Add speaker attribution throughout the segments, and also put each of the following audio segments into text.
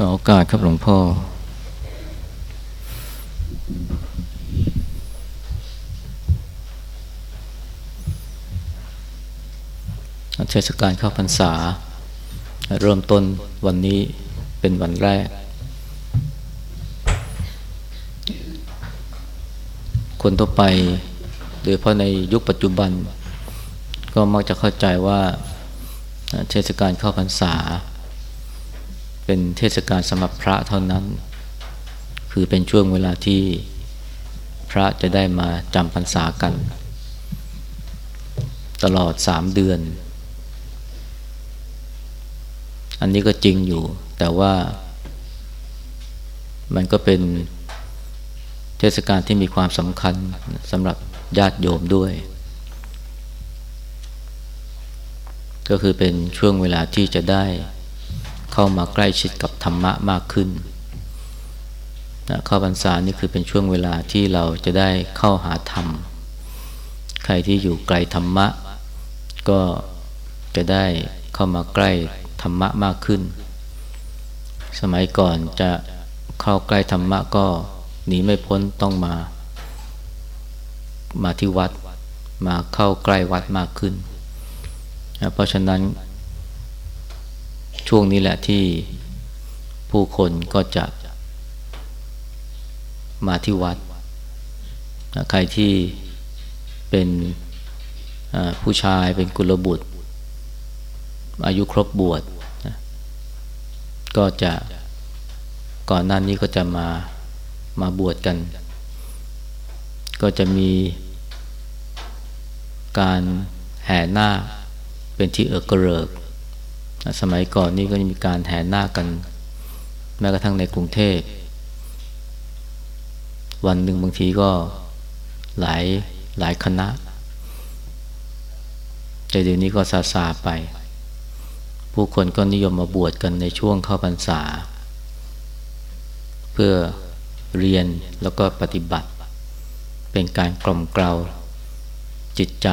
Speaker 1: ขอโอกาสครับหลวงพ่อ เทศกาลเข้าพรรษา เริ่มต้นวันนี้เป็นวันแรก คนทั่วไป โดยเพราะในยุคปัจจุบัน ก็มักจะเข้าใจว่าเทศกาลเข้าพรรษา เป็นเทศกาลสำหรับพระเท่านั้น คือเป็นช่วงเวลาที่พระจะได้มาจำพรรษากัน ตลอดสามเดือน อันนี้ก็จริงอยู่ แต่ว่า มันก็เป็นเทศกาลที่มีความสำคัญสำหรับญาติโยมด้วย ก็คือเป็นช่วงเวลาที่จะได้ เข้ามาใกล้ชิดกับธรรมะมากขึ้นนะเข้าพรรษานี่คือเป็นช่วงเวลาที่เราจะได้เข้าหาธรรม ใครที่อยู่ไกลธรรมะ ก็จะได้เข้ามาใกล้ธรรมะมากขึ้น สมัยก่อนจะเข้าใกล้ธรรมะก็หนีไม่พ้นต้องมา มาที่วัด มาเข้าใกล้วัดมากขึ้นนะเพราะฉะนั้น ช่วงนี้แหละที่ผู้คนก็จะมาที่วัด ใครที่เป็นผู้ชายเป็นกุลบุตร อายุครบบวชก็จะก่อนหน้านี้ก็จะมามาบวชกัน ก็จะมีการแห่หน้าเป็นที่เอกเริก สมัยก่อนนี่ก็มีการแห่หน้ากัน แม้กระทั่งในกรุงเทพ วันหนึ่งบางทีก็หลายหลายคณะ แต่เดี๋ยวนี้ก็ซาซาไป ผู้คนก็นิยมมาบวชกันในช่วงเข้าพรรษา เพื่อเรียนแล้วก็ปฏิบัติ เป็นการกล่อมเกลาจิตใจ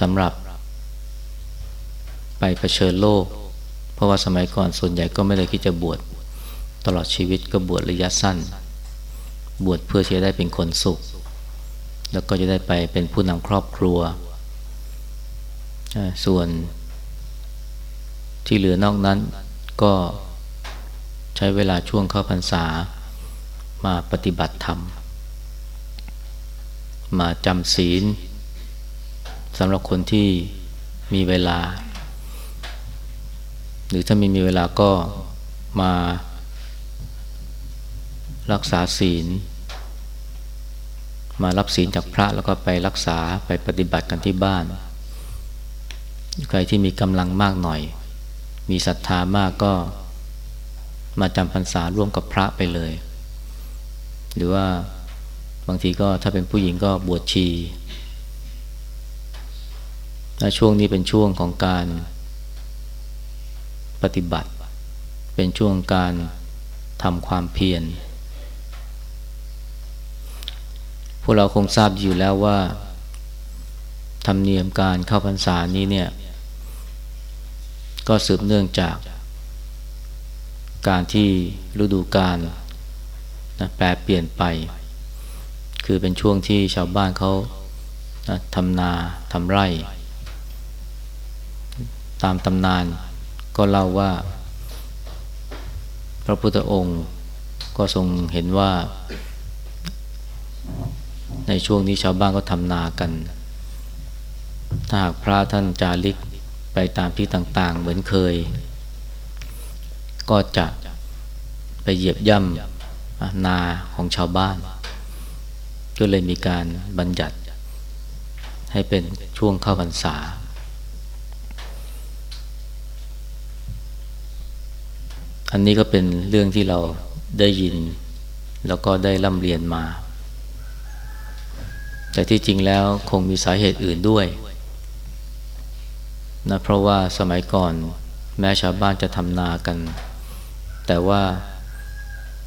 Speaker 1: สำหรับ ไปเผชิญโลก เพราะว่าสมัยก่อนส่วนใหญ่ก็ไม่ได้คิดจะบวชตลอดชีวิตก็บวชระยะสั้น บวชเพื่อจะได้เป็นคนสุข แล้วก็จะได้ไปเป็นผู้นำครอบครัว ส่วนที่เหลือนอกนั้นก็ใช้เวลาช่วงเข้าพรรษามาปฏิบัติธรรม มาจำศีลสำหรับคนที่มีเวลา หรือถ้าไม่มีเวลาก็มารักษาศีล มารับศีลจากพระแล้วก็ไปรักษาไปปฏิบัติกันที่บ้าน ใครที่มีกำลังมากหน่อย มีศรัทธามากก็มาจำพรรษาร่วมกับพระไปเลย หรือว่าบางทีก็ถ้าเป็นผู้หญิงก็บวชชีช่วงนี้เป็นช่วงของการ ปฏิบัติ เป็นช่วงการทำความเพียรพวกเราคงทราบอยู่แล้วว่า ธรรมเนียมการเข้าพรรษานี้เนี่ย ก็สืบเนื่องจาก การที่ฤดูกาลนะแปลเปลี่ยนไป คือเป็นช่วงที่ชาวบ้านเขานะทำนาทำไร่ ตามตำนาน ก็เล่าว่า พระพุทธองค์ก็ทรงเห็นว่า ในช่วงนี้ชาวบ้านก็ทำนากัน ถ้าหากพระท่านจาริกไปตามที่ต่างๆ เหมือนเคย ก็จะไปเหยียบย่ำนาของชาวบ้าน ก็เลยมีการบัญญัติ ให้เป็นช่วงเข้าพรรษา อันนี้ก็เป็นเรื่องที่เราได้ยิน แล้วก็ได้ร่ำเรียนมา แต่ที่จริงแล้วคงมีสาเหตุอื่นด้วยนะเพราะว่าสมัยก่อนแม้ชาวบ้านจะทำนากัน แต่ว่า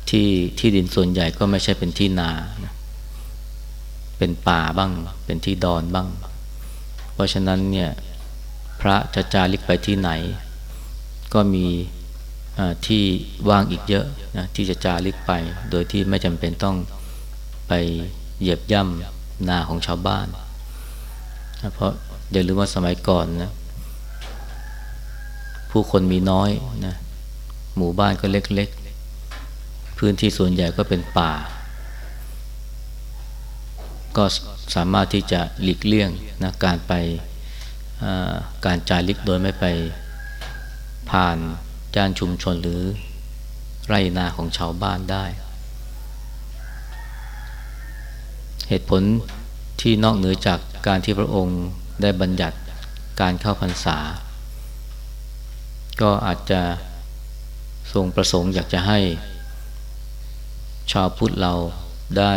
Speaker 1: ที่ที่ดินส่วนใหญ่ก็ไม่ใช่เป็นที่นา เป็นป่าบ้าง เป็นที่ดอนบ้าง เพราะฉะนั้นเนี่ยพระจะจาริกไปที่ไหน ก็มี ที่ว่างอีกเยอะนะที่จะจาริกไป โดยที่ไม่จำเป็นต้องไปเหยียบย่ำนาของชาวบ้านนะเพราะอย่าลืมว่าสมัยก่อนนะผู้คนมีน้อยนะหมู่บ้านก็เล็กๆ พื้นที่ส่วนใหญ่ก็เป็นป่า ก็สามารถที่จะหลีกเลี่ยงนะการไปการจาริกโดยไม่ไปผ่าน จานชุมชนหรือไรนาของชาวบ้านได้ เหตุผลที่นอกเหนือจากการที่พระองค์ได้บัญญัติการเข้าพรรษา ก็อาจจะทรงประสงค์อยากจะให้ ชาวพุทธเราได้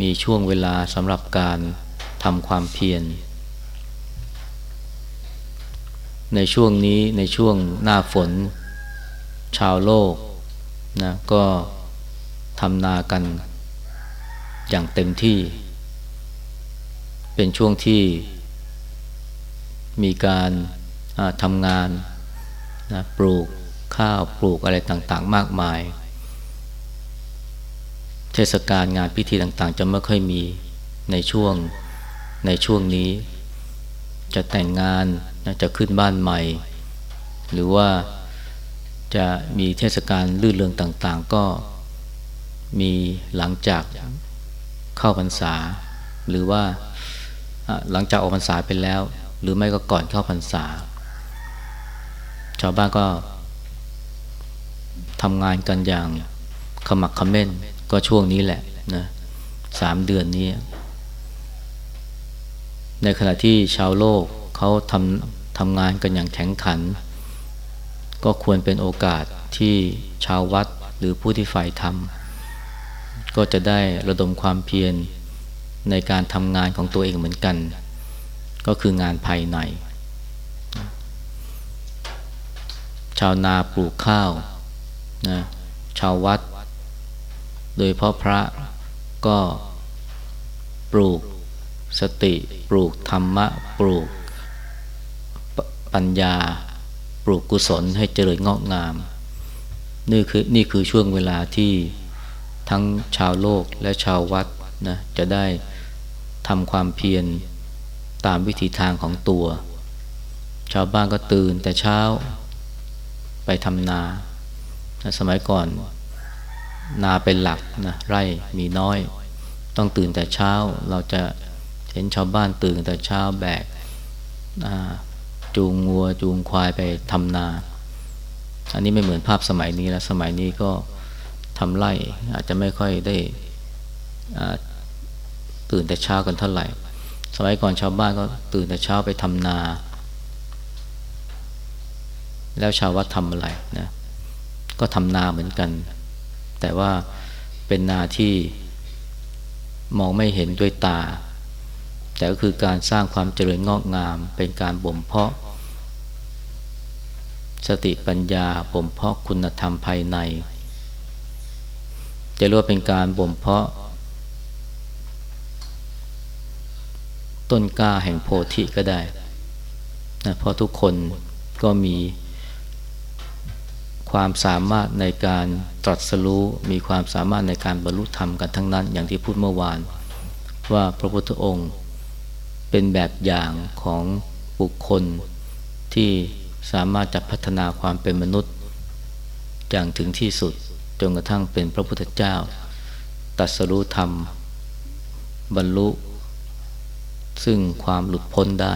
Speaker 1: มีช่วงเวลาสำหรับการทำความเพียร ในช่วงนี้ในช่วงหน้าฝน ชาวโลกนะก็ทำนากันอย่างเต็มที่ เป็นช่วงที่มีการทำงานนะปลูกข้าวปลูกอะไรต่างๆ มากมาย เทศกาลงานพิธีต่างๆ จะไม่ค่อยมีในช่วงในช่วงนี้ จะแต่งงานจะขึ้นบ้านใหม่ หรือว่าจะมีเทศกาลลื่นเรืองต่างๆ ก็มีหลังจากเข้าพรรษา หรือว่าหลังจากออกพรรษาไปแล้ว หรือไม่ก็ก่อนเข้าพรรษา ชาวบ้านก็ทำงานกันอย่างขมักขม้นก็ช่วงนี้แหละนะสามเดือนนี้ ในขณะที่ชาวโลก เขาทำทำงานกันอย่างแข็งขัน ก็ควรเป็นโอกาสที่ชาววัดหรือผู้ที่ฝ่ายทำก็จะได้ระดมความเพียรในการทำงานของตัวเองเหมือนกัน ก็คืองานภายใน ชาวนาปลูกข้าวนะชาววัด โดยพราะพระก็ปลูกสติ ปลูกธรรมะ ปลูก ปัญญา ปลูกกุศลให้เจริญงอกงาม นี่คือนี่คือช่วงเวลาที่ทั้งชาวโลกและชาววัดนะจะได้ทำความเพียรตามวิธีทางของตัว ชาวบ้านก็ตื่นแต่เช้าไปทำนา สมัยก่อน นาเป็นหลักนะไร่มีน้อย ต้องตื่นแต่เช้าเราจะเห็นชาวบ้านตื่นแต่เช้าแบก จูงงัวจูงควายไปทำนา อันนี้ไม่เหมือนภาพสมัยนี้แล้วสมัยนี้ก็ทำไร่อาจจะไม่ค่อยได้ตื่นแต่เช้ากันเท่าไหร่ สมัยก่อนชาวบ้านก็ตื่นแต่เช้าไปทำนา แล้วชาววัดทำอะไรนะก็ทำนาเหมือนกัน แต่ว่าเป็นนาที่มองไม่เห็นด้วยตา แต่ก็คือการสร้างความเจริญงอกงาม เป็นการบ่มเพาะ สติปัญญาบ่มเพาะคุณธรรมภายใน จะเรียกว่าเป็นการบ่มเพาะ ต้นกล้าแห่งโพธิก็ได้นะเพราะทุกคนก็มีความสามารถในการตรัสรู้มีความสามารถในการบรรลุธรรมกันทั้งนั้น อย่างที่พูดเมื่อวาน ว่าพระพุทธองค์ เป็นแบบอย่างของบุคคลที่สามารถจะพัฒนาความเป็นมนุษย์ อย่างถึงที่สุดจนกระทั่งเป็นพระพุทธเจ้า ตัสรู้ธรรม บรรลุ ซึ่งความหลุดพ้นได้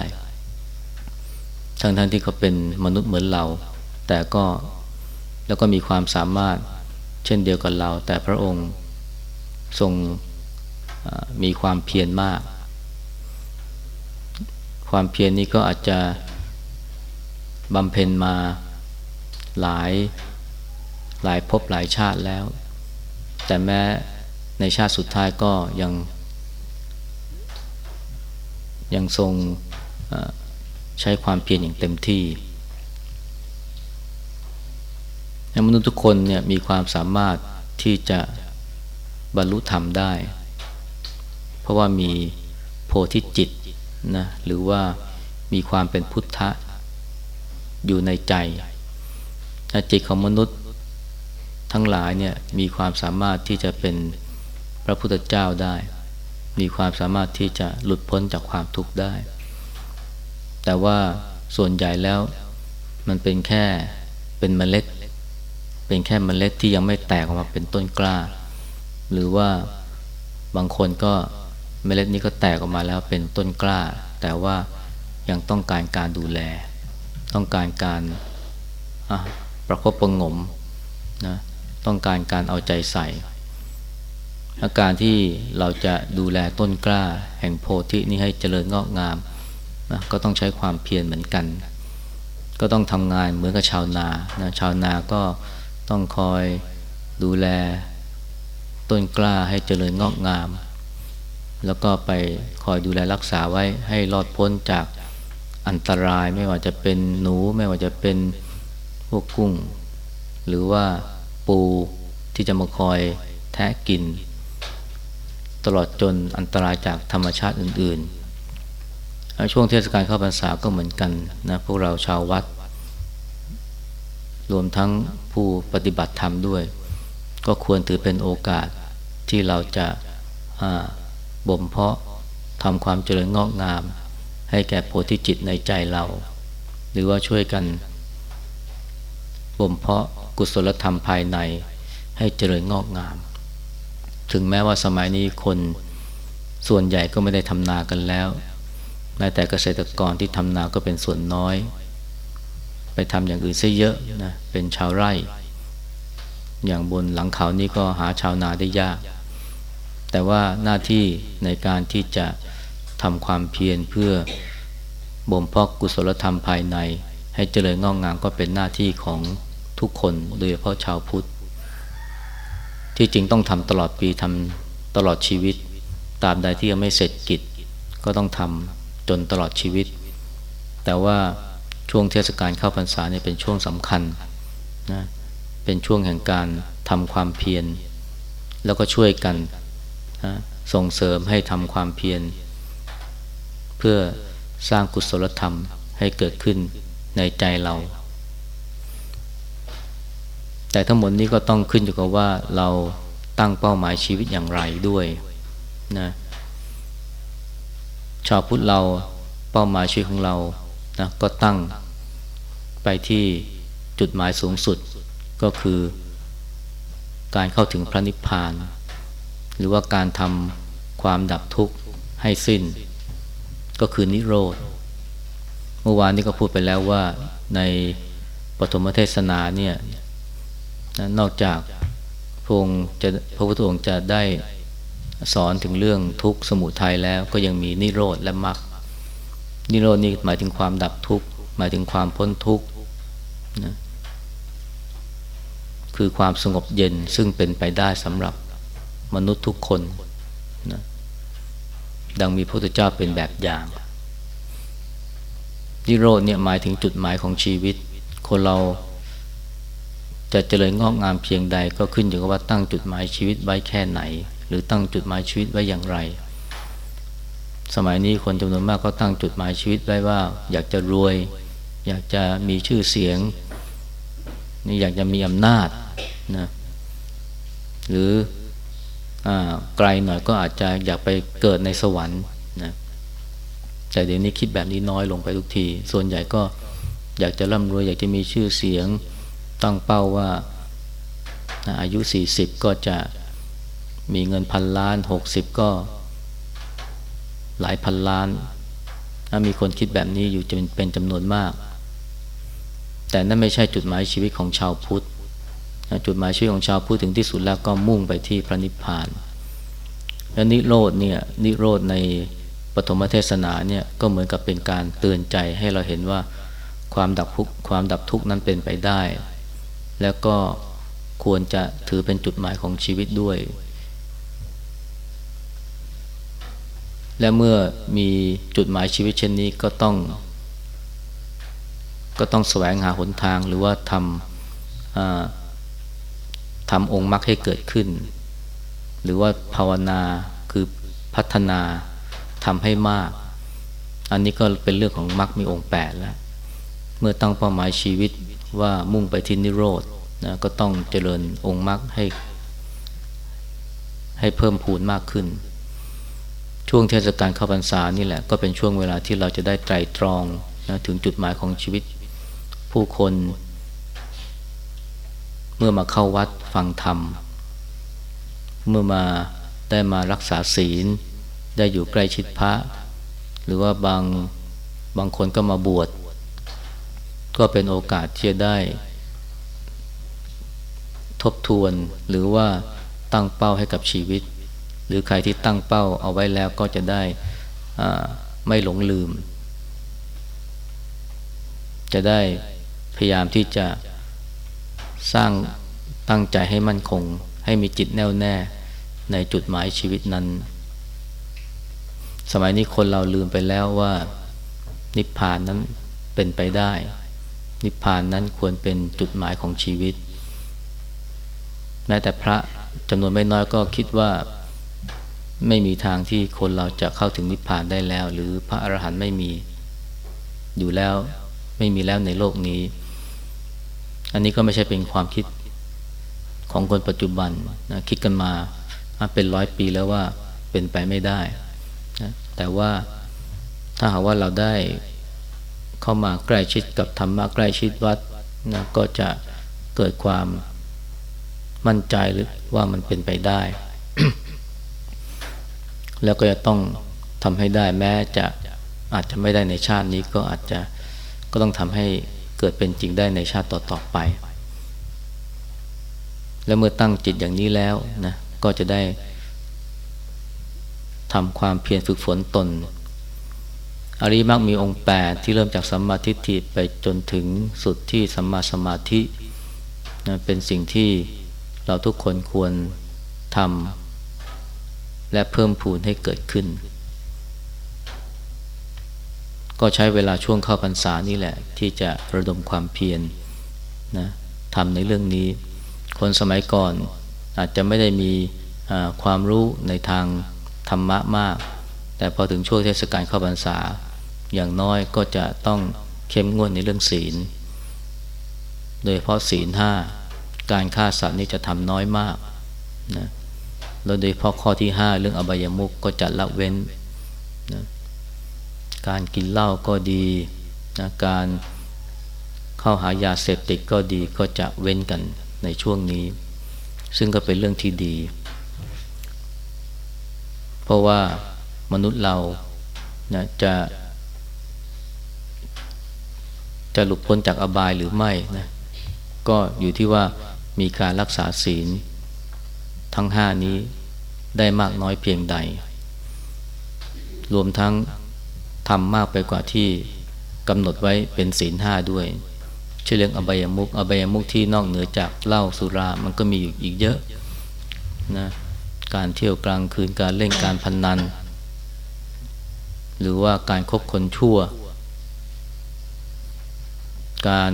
Speaker 1: ทั้งทั้งที่เขาเป็นมนุษย์เหมือนเรา แต่ก็แล้วก็มีความสามารถเช่นเดียวกับเรา แต่พระองค์ทรงมีความเพียรมาก ความเพียรนนี้ก็อาจจะบำเพ็ญมาหลายหลายภพหลายชาติแล้ว แต่แม้ในชาติสุดท้ายก็ยัง ยังทรงใช้ความเพียรอย่างเต็มที่มนุษย์ทุกคนเนี่ยมีความสามารถที่จะบรรลุธรรมได้ เพราะว่ามีโพธิจิต นะหรือว่ามีความเป็นพุทธะอยู่ในใจจิตของมนุษย์ทั้งหลายเนี่ยมีความสามารถที่จะเป็นพระพุทธเจ้าได้ มีความสามารถที่จะหลุดพ้นจากความทุกข์ได้ แต่ว่าส่วนใหญ่แล้วมันเป็นแค่เป็นเมล็ด เป็นแค่เมล็ดที่ยังไม่แตกออกมาเป็นต้นกล้า หรือว่าบางคนก็ เมล็ดนี้ก็แตกออกมาแล้วเป็นต้นกล้า แต่ว่ายังต้องการการดูแล ต้องการการประคบประงมนะต้องการการเอาใจใส่อาการที่เราจะดูแลต้นกล้า แห่งโพธินี้ให้เจริญงอกงามนะก็ต้องใช้ความเพียรเหมือนกัน ก็ต้องทำงานเหมือนกับชาวนานะชาวนาก็ต้องคอยดูแลต้นกล้าให้เจริญงอกงาม แล้วก็ไปคอยดูแลรักษาไว้ให้รอดพ้นจากอันตรายไม่ว่าจะเป็นหนู ไม่ว่าจะเป็นพวกกุ้ง หรือว่าปูที่จะมาคอยแทะกิน ตลอดจนอันตรายจากธรรมชาติอื่นๆ ช่วงเทศกาลเข้าพรรษาก็เหมือนกันนะพวกเราชาววัด รวมทั้งผู้ปฏิบัติธรรมด้วย ก็ควรถือเป็นโอกาสที่เราจะ บ่มเพาะทำความเจริญงอกงาม ให้แก่โพธิจิตในใจเรา หรือว่าช่วยกันบ่มเพาะกุศลธรรมภายในให้เจริญงอกงาม ถึงแม้ว่าสมัยนี้คนส่วนใหญ่ก็ไม่ได้ทำนากันแล้วแม้แต่เกษตรกรที่ทำนาก็เป็นส่วนน้อย ไปทำอย่างอื่นซะเยอะนะเป็นชาวไร่ อย่างบนหลังเขานี่ก็หาชาวนาได้ยาก แต่ว่าหน้าที่ในการที่จะทำความเพียรเพื่อบ่มเพาะกุศลธรรมภายใน ให้เจริญงอกงามก็เป็นหน้าที่ของทุกคนโดยเฉพาะชาวพุทธ ที่จริงต้องทำตลอดปีทำตลอดชีวิตตามใดที่ยังไม่เสร็จกิจก็ต้องทำจนตลอดชีวิต แต่ว่าช่วงเทศกาลเข้าพรรษาเนี่ยเป็นช่วงสำคัญนะเป็นช่วงแห่งการทำความเพียรแล้วก็ช่วยกัน ส่งเสริมให้ทำความเพียร เพื่อสร้างกุศลธรรมให้เกิดขึ้นในใจเรา แต่ทั้งหมดนี้ก็ต้องขึ้นอยู่กับว่าเราตั้งเป้าหมายชีวิตอย่างไรด้วยนะชาวพุทธเราเป้าหมายชีวิตของเรานะก็ตั้งไปที่จุดหมายสูงสุดก็คือการเข้าถึงพระนิพพาน หรือว่าการทำความดับทุกข์ให้สิ้น ก็คือนิโรธ เมื่อวานนี้ก็พูดไปแล้วว่าในปฐมเทศนาเนี่ยนอกจากพระองค์จะพระพุทธองค์จะได้สอนถึงเรื่องทุกข์สมุทัยแล้วก็ยังมีนิโรธและมรรคนิโรธนี่หมายถึงความดับทุกข์หมายถึงความพ้นทุกข์นะคือความสงบเย็นซึ่งเป็นไปได้สำหรับ มนุษย์ทุกคนนะดังมีพระพุทธเจ้าเป็นแบบอย่างนิโรธเนี่ยหมายถึงจุดหมายของชีวิต คนเราจะเจริญงอกงามเพียงใดก็ขึ้นอยู่กับว่าตั้งจุดหมายชีวิตไว้แค่ไหน หรือตั้งจุดหมายชีวิตไว้อย่างไร สมัยนี้คนจำนวนมากก็ตั้งจุดหมายชีวิตไว้ว่า อยากจะรวย อยากจะมีชื่อเสียงนี่อยากจะมีอำนาจนะหรืออ ไกลหน่อยก็อาจจะอยากไปเกิดในสวรรค์นะแต่เดี๋ยวนี้คิดแบบนี้น้อยลงไปทุกที ส่วนใหญ่ก็อยากจะร่ำรวยอยากจะมีชื่อเสียงตั้งเป้าว่าอายุ 40 ก็จะมีเงินพันล้าน 60 ก็หลายพันล้าน ถ้ามีคนคิดแบบนี้อยู่จะเป็นจำนวนมาก แต่นั่นไม่ใช่จุดหมายชีวิตของชาวพุทธ จุดหมายชีวิตของชาวพุทธถึงที่สุดแล้วก็มุ่งไปที่พระนิพพาน และนิโรธเนี่ยนิโรธในปฐมเทศนาเนี่ยก็เหมือนกับเป็นการเตือนใจให้เราเห็นว่าความดับทุกข์ความดับทุกข์นั้นเป็นไปได้ แล้วก็ควรจะถือเป็นจุดหมายของชีวิตด้วย และเมื่อมีจุดหมายชีวิตเช่นนี้ก็ต้อง ก็ต้องแสวงหาหนทางหรือว่าทำ ทำองค์มรรคให้เกิดขึ้น หรือว่าภาวนาคือพัฒนาทำให้มาก อันนี้ก็เป็นเรื่องของมรรคมีองค์แปดแล้ว เมื่อตั้งเป้าหมายชีวิตว่ามุ่งไปที่นิโรธนะก็ต้องเจริญองค์มรรคให้ ให้เพิ่มพูนมากขึ้น ช่วงเทศกาลเข้าพรรษานี่แหละ ก็เป็นช่วงเวลาที่เราจะได้ไตรตรองนะถึงจุดหมายของชีวิต ผู้คน เมื่อมาเข้าวัดฟังธรรม เมื่อมาได้มารักษาศีล ได้อยู่ใกล้ชิดพระ หรือว่าบางบางคนก็มาบวช ก็เป็นโอกาสที่จะได้ ทบทวนหรือว่าตั้งเป้าให้กับชีวิต หรือใครที่ตั้งเป้าเอาไว้แล้วก็จะได้ไม่หลงลืม จะได้พยายามที่จะ สร้างตั้งใจให้มั่นคง ให้มีจิตแน่วแน่ในจุดหมายชีวิตนั้น สมัยนี้คนเราลืมไปแล้วว่า นิพพานนั้นเป็นไปได้ นิพพานนั้นควรเป็นจุดหมายของชีวิต แม้แต่พระจำนวนไม่น้อยก็คิดว่าไม่มีทางที่คนเราจะเข้าถึงนิพพานได้แล้ว หรือพระอรหันต์ไม่มีอยู่แล้วไม่มีแล้วในโลกนี้ อันนี้ก็ไม่ใช่เป็นความคิดของคนปัจจุบันนะคิดกันมาเป็นร้อยปีแล้วว่าเป็นไปไม่ได้นะแต่ว่าถ้าหากว่าเราได้เข้ามาใกล้ชิดกับธรรมะใกล้ชิดวัดนะก็จะเกิดความมั่นใจหรือว่ามันเป็นไปได้ แล้วก็จะต้องทำให้ได้แม้จะอาจจะไม่ได้ในชาตินี้ก็อาจจะก็ต้องทำให้ กิดเป็นจริงได้ในชาติต่อๆไป และเมื่อตั้งจิตอย่างนี้แล้วนะก็จะได้ทำความเพียรฝึกฝนตน อริมักมีองค์แปดที่เริ่มจากสัมมาทิฏฐิไปจนถึงสุดที่สัมมาสมาธินะเป็นสิ่งที่เราทุกคนควรทำและเพิ่มพูนให้เกิดขึ้น ก็ใช้เวลาช่วงเข้าพรรษานี่แหละ ที่จะระดมความเพียรนะทำในเรื่องนี้ คนสมัยก่อนอาจจะไม่ได้มีความรู้ในทางธรรมะมาก แต่พอถึงช่วงเทศกาลเข้าพรรษา อย่างน้อยก็จะต้องเข้มงวดในเรื่องศีล โดยเพราะศีลห้าการฆ่าสัตว์นี่จะทำน้อยมากนะแล้วโดยเพราะข้อที่ห้าเรื่องอบายมุกก็จะละเว้นนะ การกินเหล้าก็ดีนะการเข้าหายาเสพติดก็ดีก็จะเว้นกันในช่วงนี้ ซึ่งก็เป็นเรื่องที่ดี เพราะว่ามนุษย์เรานะจะ จะหลุดพ้นจากอบายหรือไม่นะก็อยู่ที่ว่ามีการรักษาศีลทั้งห้านี้ได้มากน้อยเพียงใด รวมทั้ง ทำมากไปกว่าที่กำหนดไว้เป็นศีลห้าด้วยเชื่อเรื่องอบายมุกอบายมุกที่นอกเหนือจากเหล้าสุรา มันก็มีอีกเยอะนะการเที่ยวกลางคืนการเล่นการพนนัน หรือว่าการคบคนชั่ว การ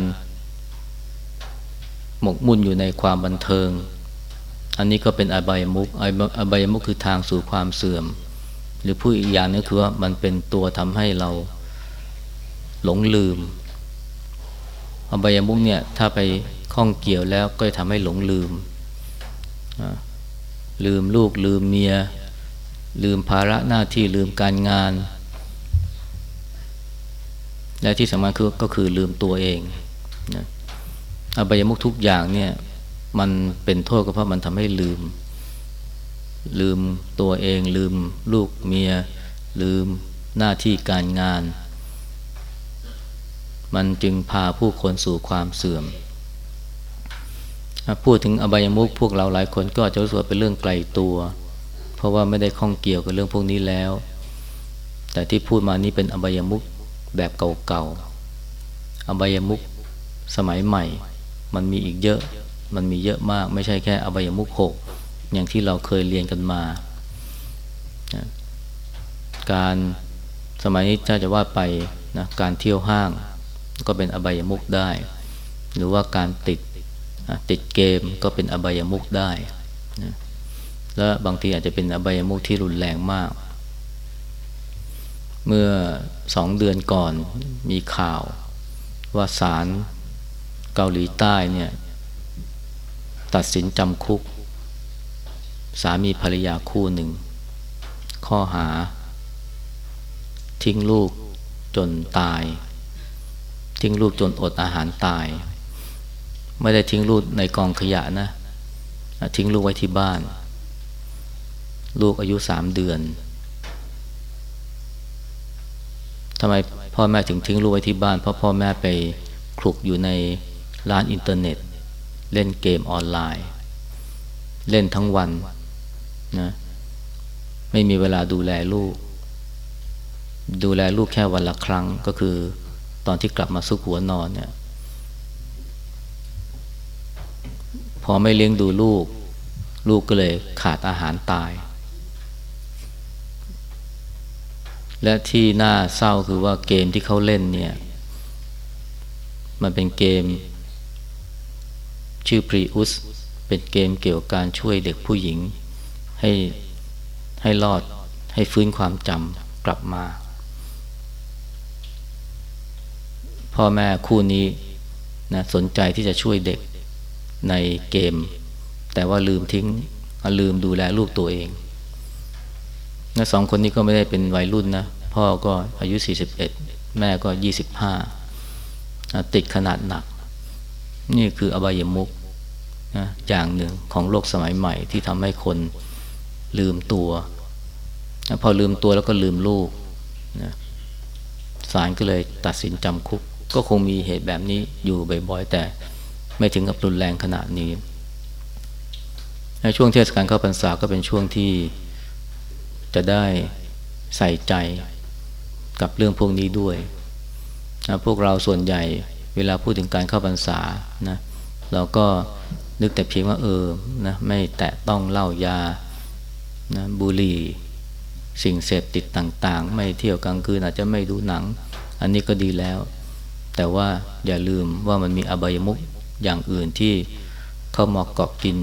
Speaker 1: หมกมุ่นอยู่ในความบันเทิง อันนี้ก็เป็นอบายมุกอบายมุกคือทางสู่ความเสื่อม หรือผู้อีกอย่างนึงคือว่ามันเป็นตัวทำให้เราหลงลืมอบายมุกเนี่ยถ้าไปข้องเกี่ยวแล้วก็จะทำให้หลงลืม ลืมลูกลืมเมีย ลืมภาระหน้าที่ลืมการงาน และที่สำคัญคือก็คือลืมตัวเองนะอบายมุกทุกอย่างเนี่ยมันเป็นโทษก็เพราะมันทำให้ลืม ลืมตัวเองลืมลูกเมีย ลืมหน้าที่การงาน มันจึงพาผู้คนสู่ความเสื่อม พูดถึงอบายมุกพวกเราหลายคนก็จะรู้สึกเป็นเรื่องไกลตัว เพราะว่าไม่ได้ข้องเกี่ยวกับเรื่องพวกนี้แล้ว แต่ที่พูดมานี้เป็นอบายมุกแบบเก่าๆอบายมุกสมัยใหม่ มันมีอีกเยอะมันมีเยอะมากไม่ใช่แค่อบายมุกหก อย่างที่เราเคยเรียนกันมาการสมัยนี้ถ้าจะว่าไปนะการเที่ยวห้างก็เป็นอบายมุกได้ หรือว่าการติดติดเกมก็เป็นอบายมุกได้นะและบางทีอาจจะเป็นอบายมุกที่รุนแรงมาก เมื่อสองเดือนก่อนมีข่าวว่าศาลเกาหลีใต้เนี่ยตัดสินจำคุก สามีภรรยาคู่หนึ่ง ข้อหา ทิ้งลูกจนตาย ทิ้งลูกจนอดอาหารตาย ไม่ได้ทิ้งลูกในกองขยะนะ ทิ้งลูกไว้ที่บ้าน ลูกอายุสามเดือนทำไมพ่อแม่ถึงทิ้งลูกไว้ที่บ้าน เพราะพ่อแม่ไปคลุกอยู่ในร้านอินเทอร์เน็ต เล่นเกมออนไลน์ เล่นทั้งวัน นะ ไม่มีเวลาดูแลลูก ดูแลลูกแค่วันละครั้งก็คือ ตอนที่กลับมาซุกหัวนอนเนี่ย พอไม่เลี้ยงดูลูก ลูกก็เลยขาดอาหารตาย และที่น่าเศร้าคือว่าเกมที่เขาเล่นเนี่ย มันเป็นเกม ชื่อพรีอุสเป็นเกมเกี่ยวกับการช่วยเด็กผู้หญิง ให้ให้รอดให้ฟื้นความจำกลับมา พ่อแม่คู่นี้นะสนใจที่จะช่วยเด็กในเกม แต่ว่าลืมทิ้งลืมดูแลลูกตัวเองนะสองคนนี้ก็ไม่ได้เป็นวัยรุ่นนะ พ่อก็อายุ 41 แม่ก็ 25นะติดขนาดหนัก นี่คืออบายมุกนะอย่างหนึ่งของโลกสมัยใหม่ที่ทำให้คน ลืมตัวพอลืมตัวแล้วก็ลืมลูกนะศาลก็เลยตัดสินจำคุก ก็คงมีเหตุแบบนี้อยู่บ่อยๆ แต่ไม่ถึงกับรุนแรงขนาดนี้ในช่วงเทศกาลเข้าพรรษาก็เป็นช่วงที่จะได้ใส่ใจกับเรื่องพวกนี้ด้วยนะพวกเราส่วนใหญ่เวลาพูดถึงการเข้าพรรษานะเราก็นึกแต่เพียงว่าเออนะไม่แตะต้องเหล้ายา นะบุหรี่สิ่งเสพติดต่างๆ ไม่เที่ยวกลางคืนอาจจะไม่ดูหนัง อันนี้ก็ดีแล้ว แต่ว่าอย่าลืมว่ามันมีอบายมุกอย่างอื่นที่เข้ามาเกาะกิน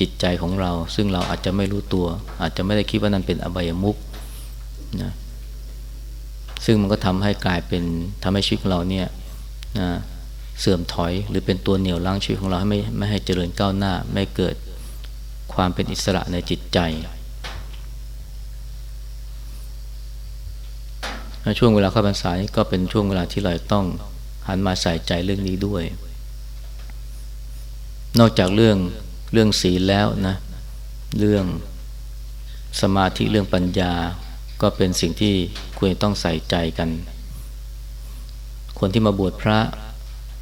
Speaker 1: จิตใจของเรา ซึ่งเราอาจจะไม่รู้ตัว อาจจะไม่ได้คิดว่านั่นเป็นอบายมุกนะซึ่งมันก็ทำให้กลายเป็นทำให้ชีวิตของเราเนี่ยนะเสื่อมถอย หรือเป็นตัวเหนี่ยวรั้งชีวิตของเราให้ไม่ไม่ให้เจริญก้าวหน้า ไม่เกิดความเป็นอิสระในจิตใจ ช่วงเวลาเข้าพรรษาก็เป็นช่วงเวลาที่เราต้องหันมาใส่ใจเรื่องนี้ด้วย นอกจากเรื่องเรื่องศีลแล้วนะ เรื่องสมาธิเรื่องปัญญา ก็เป็นสิ่งที่ควรต้องใส่ใจกัน คนที่มาบวชพระ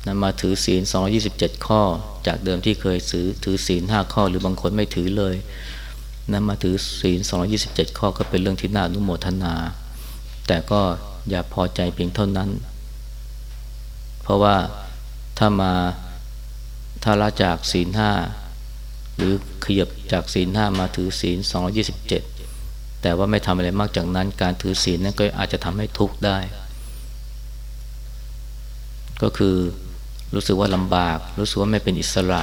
Speaker 1: นะมาถือศีล 227 ข้อ จากเดิมที่เคยถือถือศีล 5 ข้อ หรือบางคนไม่ถือเลยนะมาถือศีล 227 ข้อก็เป็นเรื่องที่น่าอนุโมทนา แต่ก็อย่าพอใจเพียงเท่านั้น เพราะว่าถ้ามาถ้าละจากศีลห้าหรือขยับจากศีลห้ามาถือศีลสองยี่สิบเจ็ดแต่ว่าไม่ทำอะไรมากจากนั้น การถือศีลนั้นก็อาจจะทำให้ทุกข์ได้ ก็คือรู้สึกว่าลำบาก รู้สึกว่าไม่เป็นอิสระ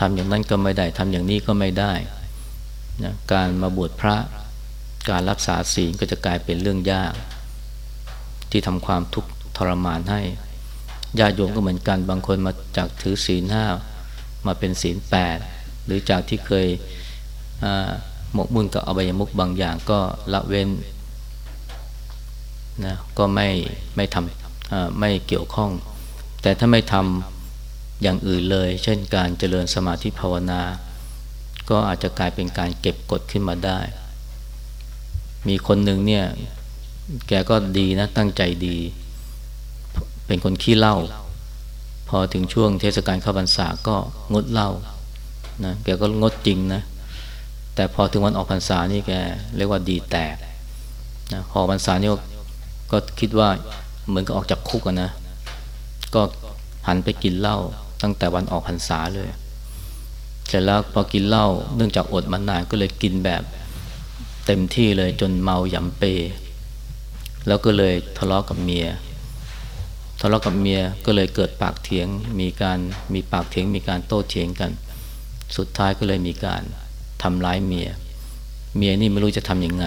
Speaker 1: ทำอย่างนั้นก็ไม่ได้ทำอย่างนี้ก็ไม่ได้นะการมาบวชพระ การรักษาศีลก็จะกลายเป็นเรื่องยาก ที่ทำความทุกข์ทรมานให้ญาติโยมก็เหมือนกันบางคนมาจากถือศีลห้ามาเป็นศีลแปดหรือจากที่เคยหมกมุ่นกับอบายมุกบางอย่างก็ละเว้นนะก็ไม่ไม่ทำไม่เกี่ยวข้อง แต่ถ้าไม่ทำอย่างอื่นเลย เช่นการเจริญสมาธิภาวนา ก็อาจจะกลายเป็นการเก็บกดขึ้นมาได้ มีคนหนึ่งเนี่ย แกก็ดีนะ ตั้งใจดี เป็นคนขี้เหล้าพอถึงช่วงเทศกาลเข้าพรรษาก็งดเหล้านะแกก็งดจริงนะ แต่พอถึงวันออกพรรษานี่แกเรียกว่าดีแตกนะพอพรรษานี่ก็คิดว่าเหมือนกับออกจากคุกนะ ก็หันไปกินเหล้าตั้งแต่วันออกพรรษาเลย เสร็จแล้วพอกินเหล้าเนื่องจากอดมานานก็เลยกินแบบ เต็มที่เลยจนเมาหยำเป แล้วก็เลยทะเลาะกับเมีย ทะเลาะกับเมียก็เลยเกิดปากเถียงมีการมีปากเถียงมีการโต้เถียงกัน สุดท้ายก็เลยมีการทำร้ายเมีย เมียนี่ไม่รู้จะทำยังไง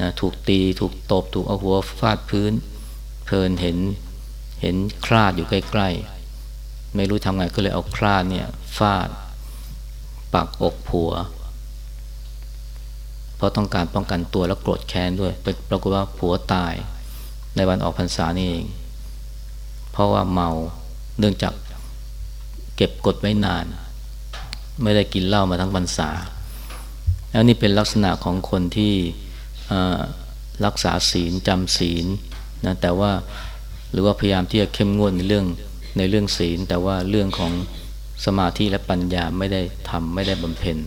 Speaker 1: นะถูกตีถูกตบ ถูกเอาหัวฟาดพื้น เพลินเห็นเห็นคราดอยู่ใกล้ๆ ไม่รู้ทำไงก็เลยเอาคลาดเนี่ยฟาด ปักอกผัว ราะต้องการป้องกันตัวแล้วโกรธแค้นด้วยปรากฏว่าผัวตายในวันออกพรรษานี่เอง เพราะว่าเมาเนื่องจากเก็บกดไว้นาน ไม่ได้กินเหล้ามาทั้งพรรษา แล้วนี่เป็นลักษณะของคนที่รักษาศีลจำศีลนะแต่ว่าหรือว่าพยายามที่จะเข้มงวดในเรื่องในเรื่องศีล แต่ว่าเรื่องของสมาธิและปัญญาไม่ได้ทำไม่ได้บำเพ็ญ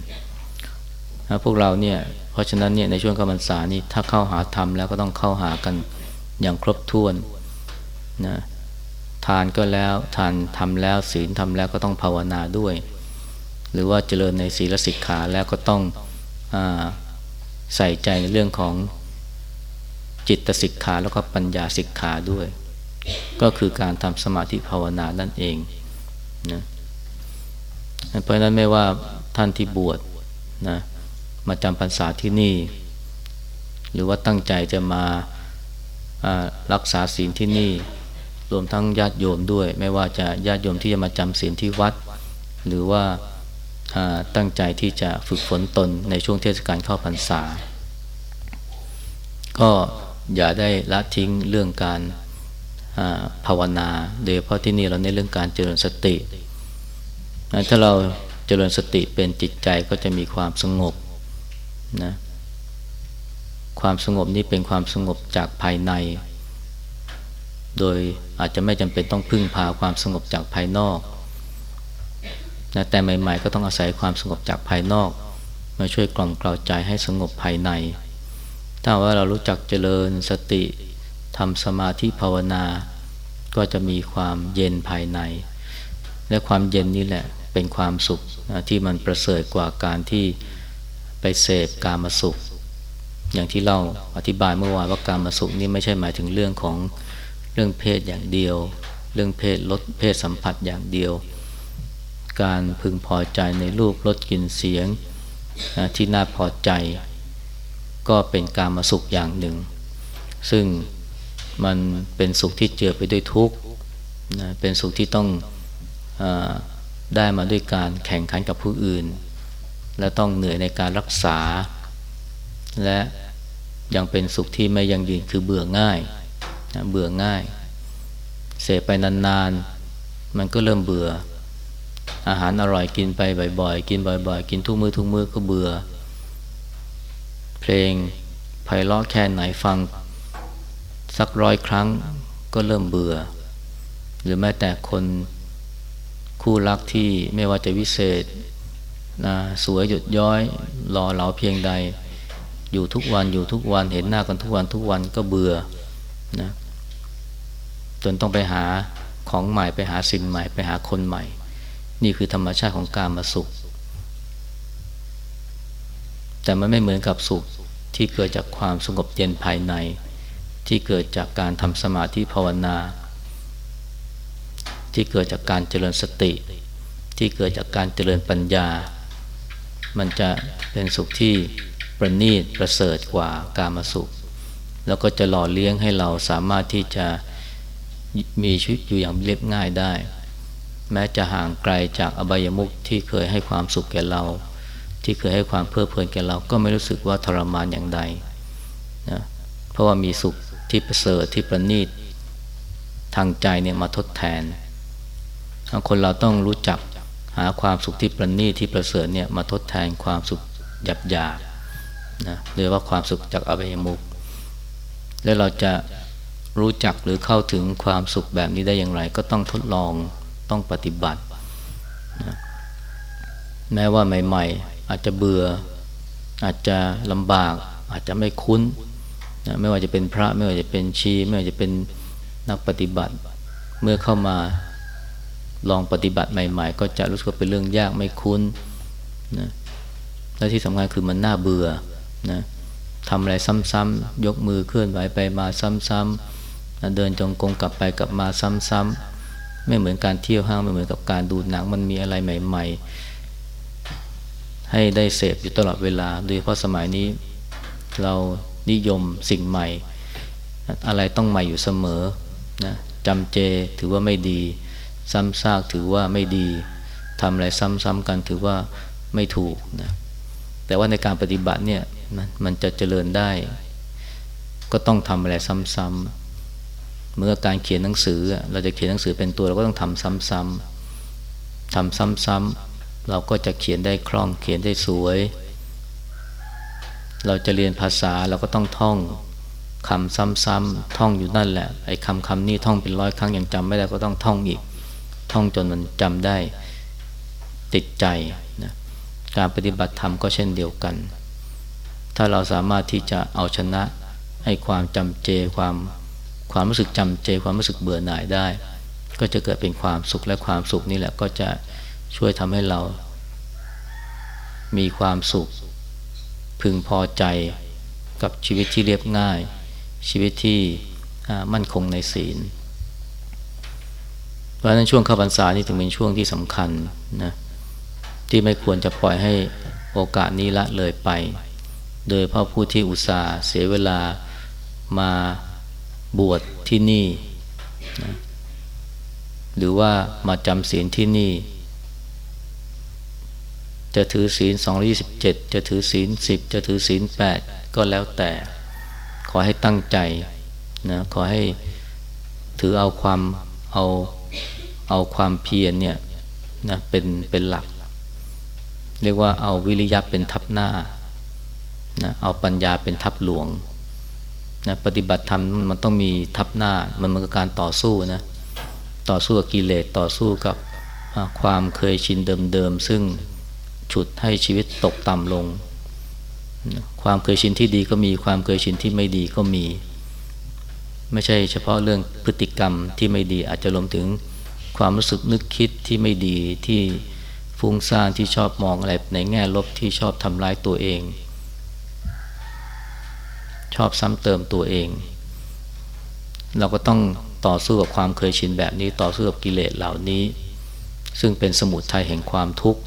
Speaker 1: นะพวกเราเนี่ย ราะฉะนั้นเนี่ยในช่วงเข้าพรรษานี้ถ้าเข้าหาธรรมแล้วก็ต้องเข้าหากันอย่างครบถ้วนนะทานก็แล้วทานทำแล้วศีลทำแล้วก็ต้องภาวนาด้วย หรือว่าเจริญในศีลสิกขาแล้วก็ต้องอใส่ใจในเรื่องของจิตสิกขาแล้วก็ปัญญาสิกขาด้วย ก็คือการทำสมาธิภาวนานั่นเองนะเพราะนั้นไม่ว่าท่านที่บวชนะ มาจำพรรษาที่นี่ หรือว่าตั้งใจจะมารักษาศีลที่นี่ รวมทั้งญาติโยมด้วย ไม่ว่าจะญาติโยมที่จะมาจำศีลที่วัด หรือว่าตั้งใจที่จะฝึกฝนตนในช่วงเทศกาลเข้าพรรษา ก็อย่าได้ละทิ้งเรื่องการภาวนา โดยเพราะที่นี่เราในเรื่องการเจริญสติ ถ้าเราเจริญสติเป็นจิตใจก็จะมีความสงบ นะความสงบนี้เป็นความสงบจากภายใน โดยอาจจะไม่จำเป็นต้องพึ่งพาความสงบจากภายนอกนะแต่ใหม่ ๆ ก็ต้องอาศัยความสงบจากภายนอก มาช่วยกล่อมกล่าวใจให้สงบภายใน ถ้าว่าเรารู้จักเจริญสติทำสมาธิภาวนา ก็จะมีความเย็นภายใน และความเย็นนี้แหละเป็นความสุขนะที่มันประเสริฐกว่าการที่ เสพกามาสุข อย่างที่เราอธิบายเมื่อวานว่าการมาสุขนี่ไม่ใช่หมายถึงเรื่องของเรื่องเพศอย่างเดียว เรื่องเพศลดเพศสัมผัสอย่างเดียว การพึงพอใจในรูปรสกลิ่นเสียงที่น่าพอใจ ก็เป็นการมาสุขอย่างหนึ่ง ซึ่งมันเป็นสุขที่เจือไปด้วยทุกข์เป็นสุขที่ต้องอได้มาด้วยการแข่งขันกับผู้อื่น และต้องเหนื่อยในการรักษา และยังเป็นสุขที่ไม่ยังยืนคือเบื่อง่ายนะเบื่อง่าย เสพไปนานๆ มันก็เริ่มเบื่อ อาหารอร่อยกินไปบ่อยๆ กินบ่อย ๆ กินทุกมือทุกมื้อก็เบื่อ เพลงไพเราะแค่ไหนฟัง สักร้อยครั้งก็เริ่มเบื่อ หรือแม้แต่คนคู่รักที่ไม่ว่าจะวิเศษ นะสวยหยุดย้อยรอเหลาเพียงใด อยู่ทุกวันอยู่ทุกวันเห็นหน้ากันทุกวันทุกวันก็เบื่อนะจนต้องไปหาของใหม่ไปหาสิ่งใหม่ไปหาคนใหม่ นี่คือธรรมชาติของการมาสุข แต่มันไม่เหมือนกับสุขที่เกิดจากความสงบเย็นภายใน ที่เกิดจากการทำสมาธิภาวนา ที่เกิดจากการเจริญสติ ที่เกิดจากการเจริญปัญญา มันจะเป็นสุขที่ประณีตประเสริฐกว่าการมสุข แล้วก็จะหล่อเลี้ยงให้เราสามารถที่จะมีชีวิตอยู่อย่างเรียบง่ายได้ แม้จะห่างไกลจากอบายมุขที่เคยให้ความสุขแก่เรา ที่เคยให้ความเพลิดเพลินแก่เราก็ไม่รู้สึกว่าทรมานอย่างใดนะเพราะว่ามีสุขที่ประเสริฐที่ประณีตทางใจเนี่ยมาทดแทน คนเราต้องรู้จัก หาความสุขที่ประณีตที่ประเสริฐเนี่ยมาทดแทนความสุขหยาบหยาบนะหรือว่าความสุขจากอบายมุขแล้วเราจะรู้จักหรือเข้าถึงความสุขแบบนี้ได้อย่างไร ก็ต้องทดลองต้องปฏิบัตินะแม้ว่าใหม่ ๆ อาจจะเบื่อ อาจจะลำบาก อาจจะไม่คุ้นนะไม่ว่าจะเป็นพระไม่ว่าจะเป็นชี ไม่ว่าจะเป็นนักปฏิบัติ เมื่อเข้ามา ลองปฏิบัติใหม่ ๆ ก็จะรู้สึกเป็นเรื่องยากไม่คุ้นนะและที่สำคัญคือมันน่าเบื่อนะทำอะไรซ้ำๆยกมือเคลื่อนไหวไปมาซ้ำๆนะเดินจงกรมกลับไปกลับมาซ้ำๆไม่เหมือนการเที่ยวห้างไม่เหมือนกับการดูหนังมันมีอะไรใหม่ ๆ ให้ได้เสพอยู่ตลอดเวลาโดยเฉพาะสมัยนี้เรานิยมสิ่งใหม่ อะไรต้องใหม่อยู่เสมอนะจำเจถือว่าไม่ดี ซ้ำซากถือว่าไม่ดีทำอะไรซ้ำๆกันถือว่าไม่ถูกนะแต่ว่าในการปฏิบัติเนี่ยมันจะเจริญได้ ก็ต้องทำอะไรซ้ำๆเมื่อการเขียนหนังสือ เราจะเขียนหนังสือเป็นตัวเราก็ต้องทำซ้ำๆทำซ้ำๆเราก็จะเขียนได้คล่องเขียนได้สวย เราจะเรียนภาษาเราก็ต้องท่องคำซ้ำๆท่องอยู่นั่นแหละไอ้คำคำนี้ท่องเป็นร้อยครั้งยังจำไม่ได้ก็ต้องท่องอีก ท่องจนมันจำได้ติดใจนะการปฏิบัติธรรมก็เช่นเดียวกัน ถ้าเราสามารถที่จะเอาชนะให้ความจำเจความความรู้สึกจำเจความรู้สึกเบื่อหน่ายได้ ก็จะเกิดเป็นความสุขและความสุขนี่แหละก็จะช่วยทำให้เรา มีความสุข พึงพอใจกับชีวิตที่เรียบง่าย ชีวิตที่มั่นคงในศีล ราะฉะนั้นช่วงเข้าพรรษานี่ถึงเป็นช่วงที่สำคัญนะที่ไม่ควรจะปล่อยให้โอกาสนี้ละเลยไป โดยพราผู้ที่อุตส่าห์เสียเวลามาบวชที่นี่นะหรือว่ามาจำศีลที่นี่ จะถือศีล 227 จะถือศีล 10 จะถือศีล 8 ก็แล้วแต่ ขอให้ตั้งใจนะขอให้ถือเอาความเอา เอาความเพียรเนี่ยนะเป็นเป็นหลัก เรียกว่าเอาวิริยะเป็นทับหน้านะเอาปัญญาเป็นทับหลวงนะปฏิบัติธรรมมันต้องมีทับหน้ามันมือนกับการต่อสู้นะต่อสู้กับกิเลสต่อสู้กับความเคยชินเดิมๆซึ่งฉุดให้ชีวิตตกต่ำลง ความเคยชินที่ดีก็มีความเคยชินที่ไม่ดีก็มี ไม่ใช่เฉพาะเรื่องพฤติกรรมที่ไม่ดีอาจจะรวมถึง ความรู้สึกนึกคิดที่ไม่ดีที่ฟุ้งซ่านที่ชอบมองอะไรในแง่ลบที่ชอบทำร้ายตัวเอง ชอบซ้ำเติมตัวเอง เราก็ต้องต่อสู้กับความเคยชินแบบนี้ต่อสู้กับกิเลสเหล่านี้ ซึ่งเป็นสมุทัยแห่งความทุกข์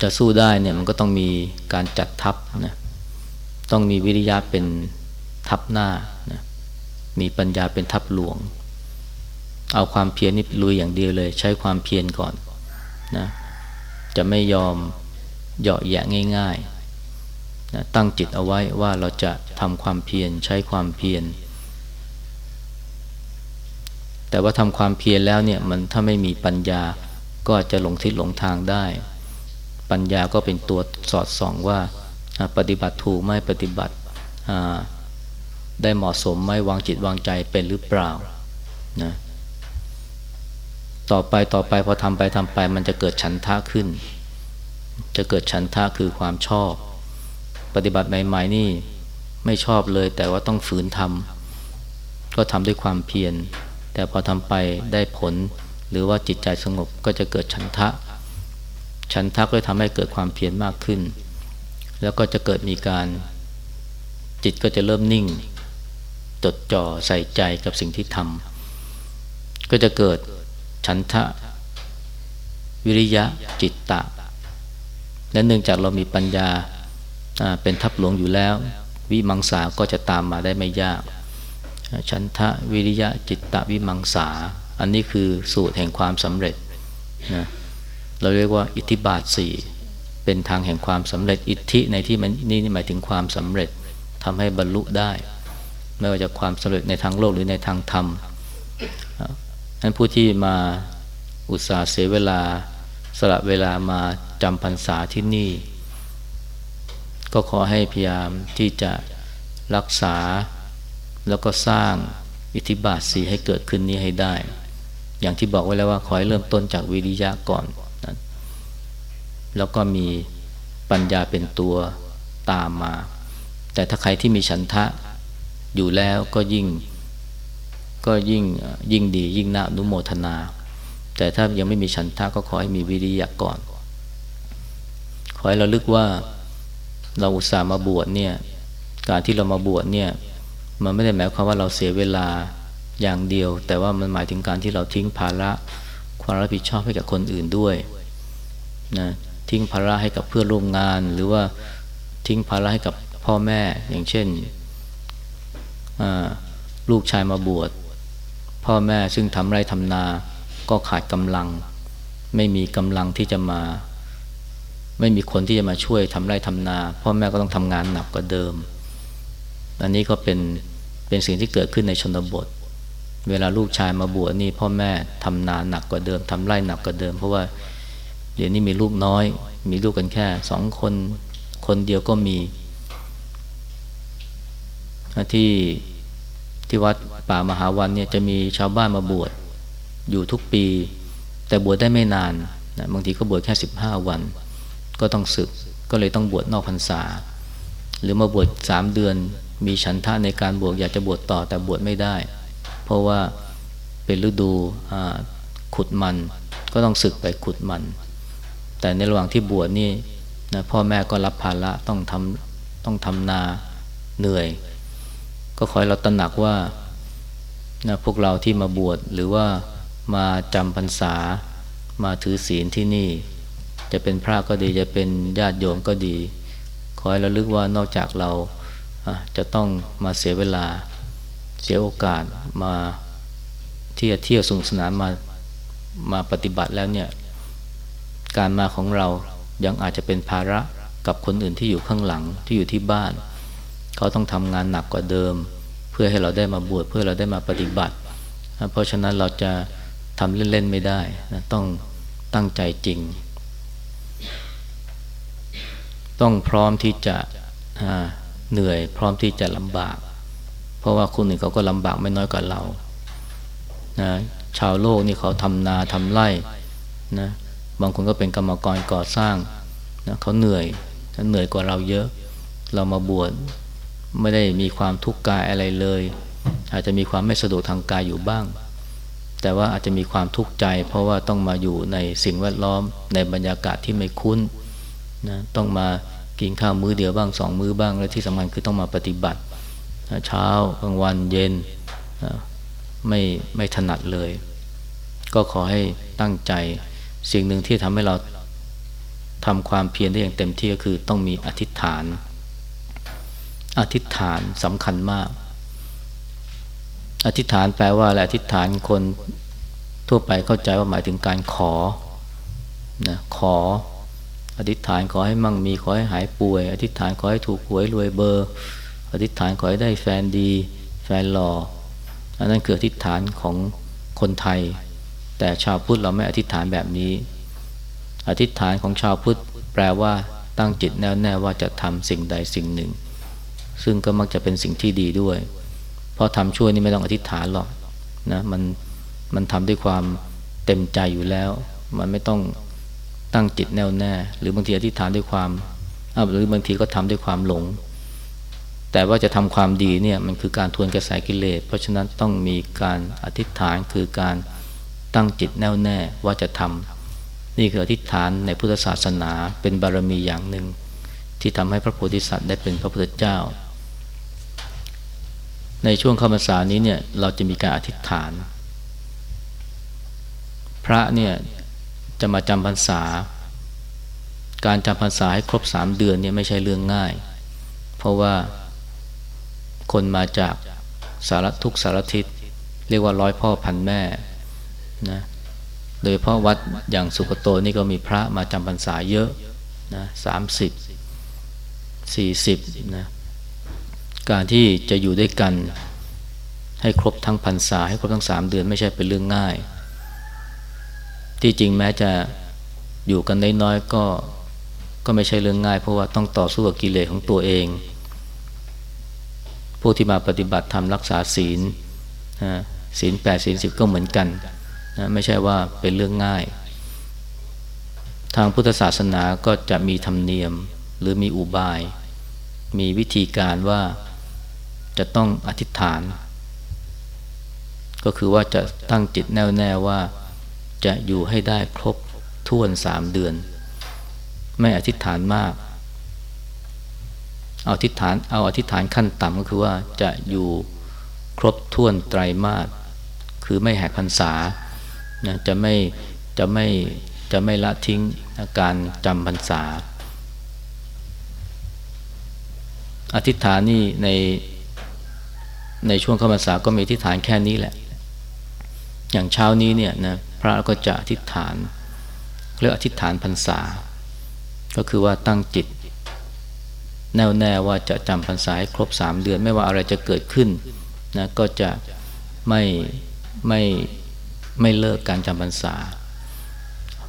Speaker 1: จะสู้ได้เนี่ยมันก็ต้องมีการจัดทัพนะต้องมีวิริยะเป็นทัพหน้านะมีปัญญาเป็นทัพหลวง เอาความเพียรนี่ลุยอย่างเดียวเลย ใช้ความเพียรก่อนนะจะไม่ยอมเหยาะแยะง่ายๆนะตั้งจิตเอาไว้ว่าเราจะทำความเพียรใช้ความเพียรแต่ว่าทำความเพียรแล้วเนี่ยมันถ้าไม่มีปัญญาก็จะหลงทิศหลงทางได้ ปัญญาก็เป็นตัวสอดส่องว่าปฏิบัติถูกไม่ปฏิบัติได้เหมาะสมไม่วางจิตวางใจเป็นหรือเปล่านะ ต่อไปต่อไปพอทำไปทำไป มันจะเกิดฉันทะขึ้น จะเกิดฉันทะคือความชอบ ปฏิบัติใหม่ๆนี่ไม่ชอบเลยแต่ว่าต้องฝืนทำก็ทำด้วยความเพียรแต่พอทำไปได้ผล หรือว่าจิตใจสงบก็จะเกิดฉันทะ ฉันทะก็ทำให้เกิดความเพียรมากขึ้น แล้วก็จะเกิดมีการ จิตก็จะเริ่มนิ่ง จดจ่อใส่ใจกับสิ่งที่ทำก็จะเกิด ฉันทะ วิริยะจิตตะ และเนื่องจากเรามีปัญญาเป็นทับหลวงอยู่แล้ว วิมังสาก็จะตามมาได้ไม่ยาก ฉันทะวิริยะจิตตะวิมังสา อันนี้คือสูตรแห่งความสำเร็จนะเราเรียกว่าอิทธิบาทสี่เป็นทางแห่งความสำเร็จอิทธิในที่มันนี่หมายถึงความสำเร็จทำให้บรรลุได้ ไม่ว่าจะความสำเร็จในทางโลกหรือในทางธรรม นั้นผู้ที่มาอุตส่าห์เสียเวลาสละเวลามาจำพรรษาที่นี่ ก็ขอให้พยายามที่จะรักษาแล้วก็สร้างอิทธิบาทสีให้เกิดขึ้นนี้ให้ได้ อย่างที่บอกไว้แล้วว่าขอให้เริ่มต้นจากวิริยะก่อนนะแล้วก็มีปัญญาเป็นตัวตามมา แต่ถ้าใครที่มีฉันทะอยู่แล้วก็ยิ่ง ก็ยิ่งยิ่งดียิ่งน่าอนุโมทนา แต่ถ้ายังไม่มีฉันทะก็ขอให้มีวิริยะก่อน ขอให้เราลึกว่าเราอุตส่าห์มาบวชเนี่ยการที่เรามาบวชเนี่ยมันไม่ได้หมายความว่าเราเสียเวลาอย่างเดียว แต่ว่ามันหมายถึงการที่เราทิ้งภาระความรับผิดชอบให้กับคนอื่นด้วยนะทิ้งภาระให้กับเพื่อนร่วมงาน หรือว่าทิ้งภาระให้กับพ่อแม่อย่างเช่นลูกชายมาบวช พ่อแม่ซึ่งทำไร่ทำนา ก็ขาดกำลัง ไม่มีกำลังที่จะมา ไม่มีคนที่จะมาช่วยทำไร่ทำนา พ่อแม่ก็ต้องทำงานหนักกว่าเดิม อันนี้ก็เป็นเป็นสิ่งที่เกิดขึ้นในชนบท เวลาลูกชายมาบวชนี่พ่อแม่ทำนาหนักกว่าเดิมทำไร่หนักกว่าเดิม เพราะว่าเดี๋ยวนี้มีลูกน้อย มีลูกกันแค่สองคน คนเดียวก็มีที่ ที่วัดป่ามหาวันเนี่ยจะมีชาวบ้านมาบวชอยู่ทุกปี แต่บวชได้ไม่นานนะบางทีก็บวชแค่สิบห้าวัน ก็ต้องศึกก็เลยต้องบวชนอกพรรษา หรือมาบวชสามเดือน มีฉันทะในการบวชอยากจะบวชต่อแต่บวชไม่ได้ เพราะว่าเป็นฤดูขุดมัน ก็ต้องศึกไปขุดมัน แต่ในระหว่างที่บวชนี่นะพ่อแม่ก็รับภาระต้องทำต้องทำนาเหนื่อย ก็ขอให้เราตระหนักว่านะพวกเราที่มาบวชหรือว่ามาจำพรรษามาถือศีลที่นี่ จะเป็นพระก็ดีจะเป็นญาติโยมก็ดี ขอให้เราลึกว่านอกจากเราจะต้องมาเสียเวลาเสียโอกาสมาที่จะเที่ยวสนุกสนานมามาปฏิบัติแล้วเนี่ย การมาของเรายังอาจจะเป็นภาระกับคนอื่นที่อยู่ข้างหลังที่อยู่ที่บ้าน เขาต้องทำงานหนักกว่าเดิม เพื่อให้เราได้มาบวชเพื่อเราได้มาปฏิบัติ เพราะฉะนั้นเราจะทำเล่นๆไม่ได้นะต้องตั้งใจจริง ต้องพร้อมที่จะเหนื่อยพร้อมที่จะลำบาก เพราะว่าคนอื่นเขาก็ลำบากไม่น้อยกว่าเรานะชาวโลกนี่เขาทำนาทำไร่นะบางคนก็เป็นกรรมกรก่อสร้างนะเขาเหนื่อยเหนื่อยกว่าเราเยอะ เรามาบวช ไม่ได้มีความทุกข์กายอะไรเลย อาจจะมีความไม่สะดวกทางกายอยู่บ้าง แต่ว่าอาจจะมีความทุกข์ใจ เพราะว่าต้องมาอยู่ในสิ่งแวดล้อมในบรรยากาศที่ไม่คุ้นนะต้องมากินข้าวมื้อเดียวบ้างสองมื้อบ้าง และที่สำคัญคือต้องมาปฏิบัติเช้ากลางวันเย็นไม่ไม่ถนัดเลย ก็ขอให้ตั้งใจ สิ่งหนึ่งที่ทำให้เราทำความเพียรได้อย่างเต็มที่ก็คือต้องมีอธิษฐาน อธิษฐานสำคัญมาก อธิษฐานแปลว่าอะไรอธิษฐานคนทั่วไปเข้าใจว่าหมายถึงการขอนะขอ อธิษฐานขอให้มั่งมีขอให้หายป่วย อธิษฐานขอให้ถูกหวยรวยเบอร์ อธิษฐานขอให้ได้แฟนดี แฟนหล่ออันนั้นคืออธิษฐานของคนไทย แต่ชาวพุทธเราไม่อธิษฐานแบบนี้ อธิษฐานของชาวพุทธแปลว่าตั้งจิตแน่วแน่ว่าจะทำสิ่งใดสิ่งหนึ่ง ซึ่งก็มักจะเป็นสิ่งที่ดีด้วย เพราะทำช่วยนี่ไม่ต้องอธิษฐานหรอกนะมันมันทำด้วยความเต็มใจอยู่แล้ว มันไม่ต้องตั้งจิตแน่วแน่ หรือบางทีอธิษฐานด้วยความหรือบางทีก็ทำด้วยความหลง แต่ว่าจะทำความดีเนี่ยมันคือการทวนกระแสกิเลส เพราะฉะนั้นต้องมีการอธิษฐานคือการตั้งจิตแน่วแน่ว่าจะทำนี่คืออธิษฐานในพุทธศาสนาเป็นบารมีอย่างหนึ่งที่ทำให้พระโพธิสัตว์ได้เป็นพระพุทธเจ้า ในช่วงเข้าพรรษานี้เนี่ยเราจะมีการอธิษฐาน พระเนี่ยจะมาจำพรรษา การจำพรรษาให้ครบสามเดือนเนี่ยไม่ใช่เรื่องง่าย เพราะว่าคนมาจากสารทุกสารทิศเรียกว่าร้อยพ่อพันแม่นะโดยเพราะวัดอย่างสุกโตนี่ก็มีพระมาจำพรรษาเยอะนะสามสิบสี่สิบนะ การที่จะอยู่ด้วยกัน ให้ครบทั้งพรรษาให้ครบทั้งสามเดือนไม่ใช่เป็นเรื่องง่าย ที่จริงแม้จะอยู่กันน้อยๆก็ก็ไม่ใช่เรื่องง่าย เพราะว่าต้องต่อสู้กับกิเลสของตัวเอง ผู้ที่มาปฏิบัติธรรมรักษาศีลศีลแปดศีลสิบก็เหมือนกันนะไม่ใช่ว่าเป็นเรื่องง่าย ทางพุทธศาสนาก็จะมีธรรมเนียมหรือมีอุบาย มีวิธีการว่า จะต้องอธิษฐาน ก็คือว่าจะตั้งจิตแน่วแน่ว่าจะอยู่ให้ได้ครบท่วนสามเดือน ไม่อธิษฐานมาก เอาอธิษฐานเอาอธิษฐานขั้นต่ำก็คือว่าจะอยู่ครบท่วนไตรมาสคือไม่แหกพรรษานะจะไม่จะไม่จะไม่ละทิ้งการจำพรรษา อธิษฐานนี่ใน ในช่วงเข้าพรรษาก็มีที่ฐานแค่นี้แหละ อย่างเช้านี้เนี่ยนะพระก็จะอธิษฐานเรียกอธิษฐานพรรษา ก็คือว่าตั้งจิต แน่วแน่ว่าจะจำพรรษาให้ครบสามเดือน ไม่ว่าอะไรจะเกิดขึ้นนะก็จะไม่ไม่ไม่เลิกการจำพรรษา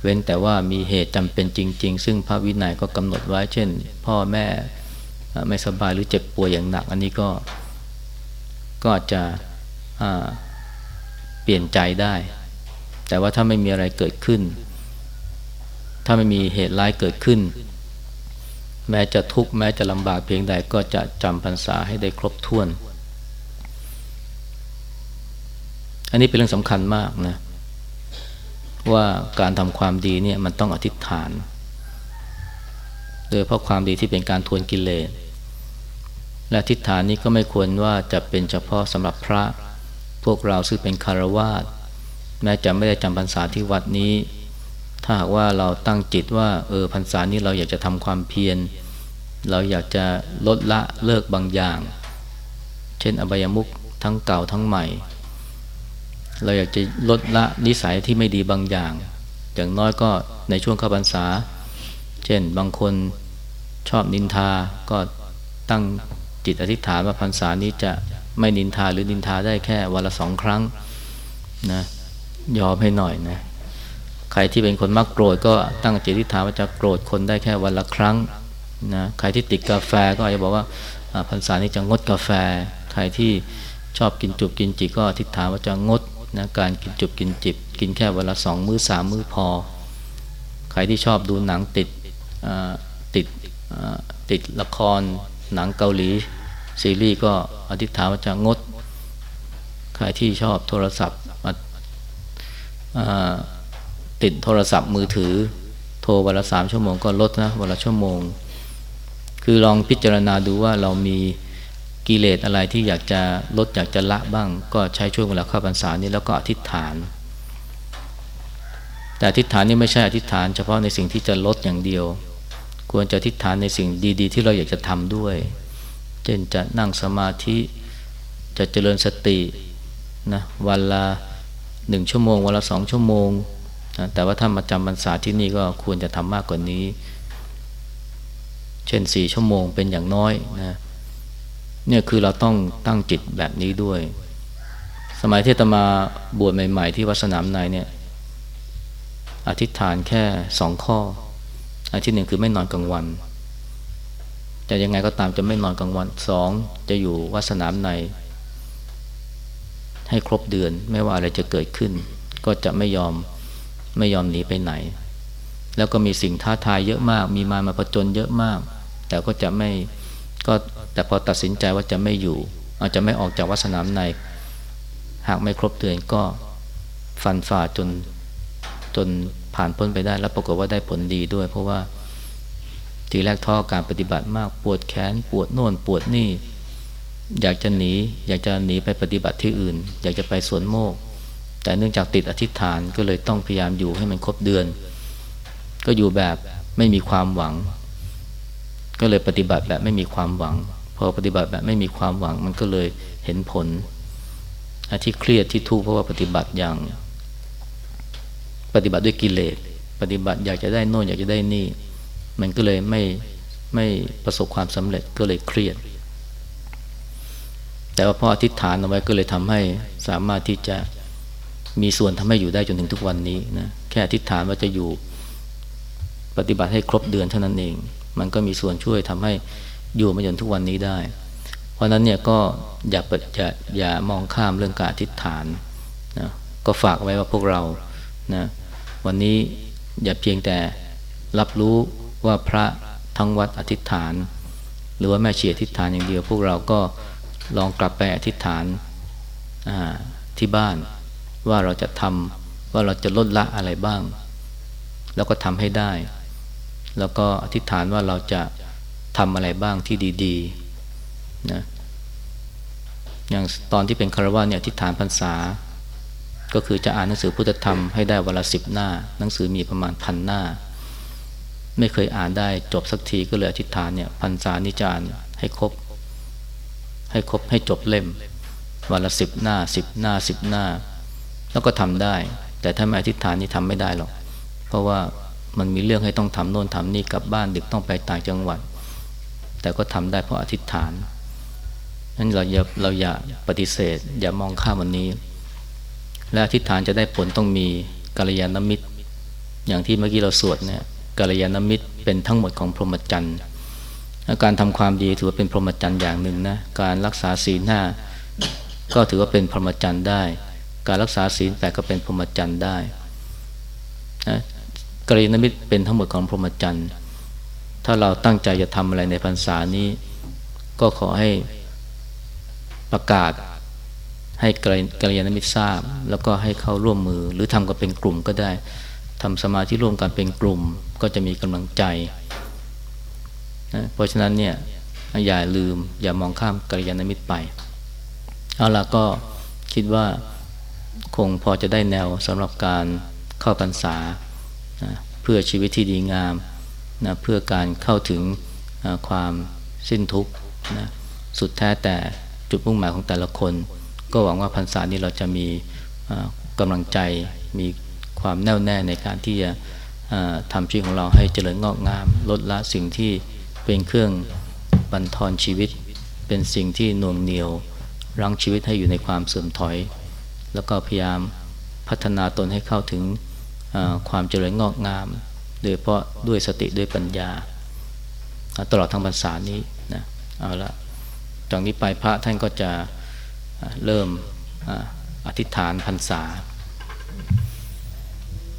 Speaker 1: เว้นแต่ว่ามีเหตุจำเป็นจริง ๆ ซึ่งพระวินัยก็กำหนดไว้ เช่น พ่อแม่ไม่สบายหรือเจ็บป่วยอย่างหนัก อันนี้ก็ ก็จะเปลี่ยนใจได้ แต่ว่าถ้าไม่มีอะไรเกิดขึ้น ถ้าไม่มีเหตุร้ายเกิดขึ้น แม้จะทุกข์แม้จะลำบากเพียงใดก็จะจำพรรษาให้ได้ครบถ้วน อันนี้เป็นเรื่องสำคัญมากนะว่าการทำความดีเนี่ยมันต้องอธิษฐาน โดยเพราะความดีที่เป็นการทวนกิเลส และทิฏฐานนี้ก็ไม่ควรว่าจะเป็นเฉพาะสำหรับพระ พวกเราซึ่งเป็นคารวาสแม้จะไม่ได้จำพรรษาที่วัดนี้ ถ้าหากว่าเราตั้งจิตว่าเออพรรษานี้เราอยากจะทำความเพียร เราอยากจะลดละเลิกบางอย่าง เช่น อบายมุขทั้งเก่าทั้งใหม่ เราอยากจะลดละนิสัยที่ไม่ดีบางอย่าง อย่างน้อยก็ในช่วงเข้าพรรษา เช่นบางคนชอบนินทาก็ตั้ง จิตอธิษฐานว่าพรรษานี้จะไม่นินทาหรือนินทาได้แค่วันละสองครั้งนะยอมให้หน่อยนะใครที่เป็นคนมักโกรธก็ตั้งจิตอธิษฐานว่าจะโกรธคนได้แค่วันละครั้งนะใครที่ติดกาแฟก็อาจจะบอกว่าพรรษานี้จะงดกาแฟ ใครที่ชอบกินจุบกินจิก็อธิษฐานว่าจะงดนะการกินจุบกินจิบ กินแค่วันละสองมื้อสามมื้อพอ ใครที่ชอบดูหนังติดติดติดละคร หนังเกาหลี ซีรีส์ก็อธิษฐานว่าจะงด ใครที่ชอบโทรศัพท์มาติดโทรศัพท์มือถือ โทรวันละสามชั่วโมงก็ลดนะวันละชั่วโมง คือลองพิจารณาดูว่าเรามีกิเลสอะไรที่อยากจะลดอยากจะละบ้าง ก็ใช้ช่วงเวลาเข้าพรรษานี้แล้วก็อธิษฐาน แต่อธิษฐานนี่ไม่ใช่อธิษฐาน เฉพาะในสิ่งที่จะลดอย่างเดียว ควรจะทิฏฐานในสิ่งดี ๆ ที่เราอยากจะทำด้วย เช่นจะนั่งสมาธิจะเจริญสตินะวันละหนึ่งชั่วโมง วันละสองชั่วโมงนะแต่ว่าถ้ามาจำพรรษาที่นี่ก็ควรจะทำมากกว่านี้ เช่นสี่ชั่วโมงเป็นอย่างน้อยนะเนี่ยคือเราต้องตั้งจิตแบบนี้ด้วย สมัยที่ตมาบวชใหม่ ๆ ที่วัดสนามในเนี่ย อธิษฐานแค่สองข้อ อันที่หนึ่งคือไม่นอนกลางวันจะยังไงก็ตามจะไม่นอนกลางวันสองจะอยู่วัดสนามใน ให้ครบเดือนไม่ว่าอะไรจะเกิดขึ้น ก็จะไม่ยอมไม่ยอมหนีไปไหน แล้วก็มีสิ่งท้าทายเยอะมาก มีมามาผจญเยอะมาก แต่ก็จะไม่ก็แต่พอตัดสินใจว่าจะไม่อยู่ อาจจะไม่ออกจากวัดสนามใน หากไม่ครบเดือนก็ฟันฝ่าจนจน ผ่านพ้นไปได้ แล้วปรากฏว่าได้ผลดีด้วย เพราะว่าทีแรกท้อการปฏิบัติมากปวดแขน ปวดโน่นปวดนี่ อยากจะหนี อยากจะหนีไปปฏิบัติที่อื่น อยากจะไปสวนโมก แต่เนื่องจากติดอธิษฐานก็เลยต้องพยายามอยู่ให้มันครบเดือน ก็อยู่แบบไม่มีความหวัง ก็เลยปฏิบัติแบบไม่มีความหวัง พอปฏิบัติแบบไม่มีความหวังมันก็เลยเห็นผลที่เครียดที่ทุกข์เพราะว่าปฏิบัติอย่าง ปฏิบัติด้วยกิเลสปฏิบัติอยากจะได้โน่นอยากจะได้นี่ มันก็เลยไม่ไม่ประสบความสำเร็จก็เลยเครียด แต่ว่าพออธิษฐานเอาไว้ก็เลยทำให้สามารถที่จะมีส่วนทำให้อยู่ได้จนถึงทุกวันนี้นะแค่อธิษฐานว่าจะอยู่ปฏิบัติให้ครบเดือนเท่านั้นเอง มันก็มีส่วนช่วยทำให้อยู่มาจนทุกวันนี้ได้ เพราะนั้นเนี่ยก็อย่าอย่าอย่ามองข้ามเรื่องการอธิษฐานนะก็ฝากไว้ว่าพวกเรานะ วันนี้อย่าเพียงแต่รับรู้ว่าพระทั้งวัดอธิษฐาน หรือว่าแม่ชีอธิษฐานอย่างเดียว พวกเราก็ลองกลับไปอธิษฐานที่บ้านว่าเราจะทำว่าเราจะลดละอะไรบ้าง แล้วก็ทำให้ได้ แล้วก็อธิษฐานว่าเราจะทำอะไรบ้างที่ดีๆนะอย่างตอนที่เป็นคารวะเนี่ยอธิษฐานพรรษา ก็คือจะอ่านหนังสือพุทธธรรมให้ได้วันละสิบหน้า หนังสือมีประมาณพันหน้า ไม่เคยอ่านได้จบสักทีก็เลยอธิษฐานเนี่ยพันสานิจารให้ครบ ให้ครบให้จบเล่ม วันละสิบหน้าสิบหน้าสิบหน้า แล้วก็ทำได้ แต่ถ้าไม่อธิษฐานนี่ทำไม่ได้หรอก เพราะว่ามันมีเรื่องให้ต้องทำโน่นทำนี่กลับบ้านดึกต้องไปต่างจังหวัด แต่ก็ทำได้เพราะอธิษฐานนั้นเราอย่าเราอย่าปฏิเสธ อย่ามองข้ามวันนี้ และอธิษฐานจะได้ผลต้องมีกัลยาณมิตร อย่างที่เมื่อกี้เราสวดเนี่ยกัลยาณมิตรเป็นทั้งหมดของพรหมจรรย์การทำความดีถือว่าเป็นพรหมจรรย์อย่างหนึ่งนะการรักษาศีลห้าก็ถือว่าเป็นพรหมจรรย์ได้ การรักษาศีลแปดก็เป็นพรหมจรรย์ได้นะกัลยาณมิตรเป็นทั้งหมดของพรหมจรรย์ ถ้าเราตั้งใจจะทำอะไรในพรรษานี้ ก็ขอให้ประกาศ ให้กัลยาณมิตรทราบ แล้วก็ให้เข้าร่วมมือ หรือทำกันเป็นกลุ่มก็ได้ทำสมาธิร่วมกันเป็นกลุ่ม ก็จะมีกำลังใจนะเพราะฉะนั้นเนี่ยอย่าลืม อย่ามองข้ามกัลยาณมิตรไป เอาละก็คิดว่าคงพอจะได้แนวสำหรับการเข้าพรรษานะเพื่อชีวิตที่ดีงามนะเพื่อการเข้าถึงความสิ้นทุกข์นะสุดแท้แต่จุดมุ่งหมายของแต่ละคน ก็หวังว่าพรรษานี้เราจะมีกำลังใจ มีความแน่วแน่ในการที่จะทำชีวิตของเราให้เจริญงอกงาม ลดละสิ่งที่เป็นเครื่องบันทอนชีวิต เป็นสิ่งที่น่วงเหนียว รั้งชีวิตให้อยู่ในความเสื่อมถอย แล้วก็พยายามพัฒนาตนให้เข้าถึงความเจริญงอกงาม โดยเพราะด้วยสติด้วยปัญญา ตลอดทั้งพรรษานี้นะเอาละจากนี้ไปพระท่านก็จะ เริ่มอธิษฐานพรรษา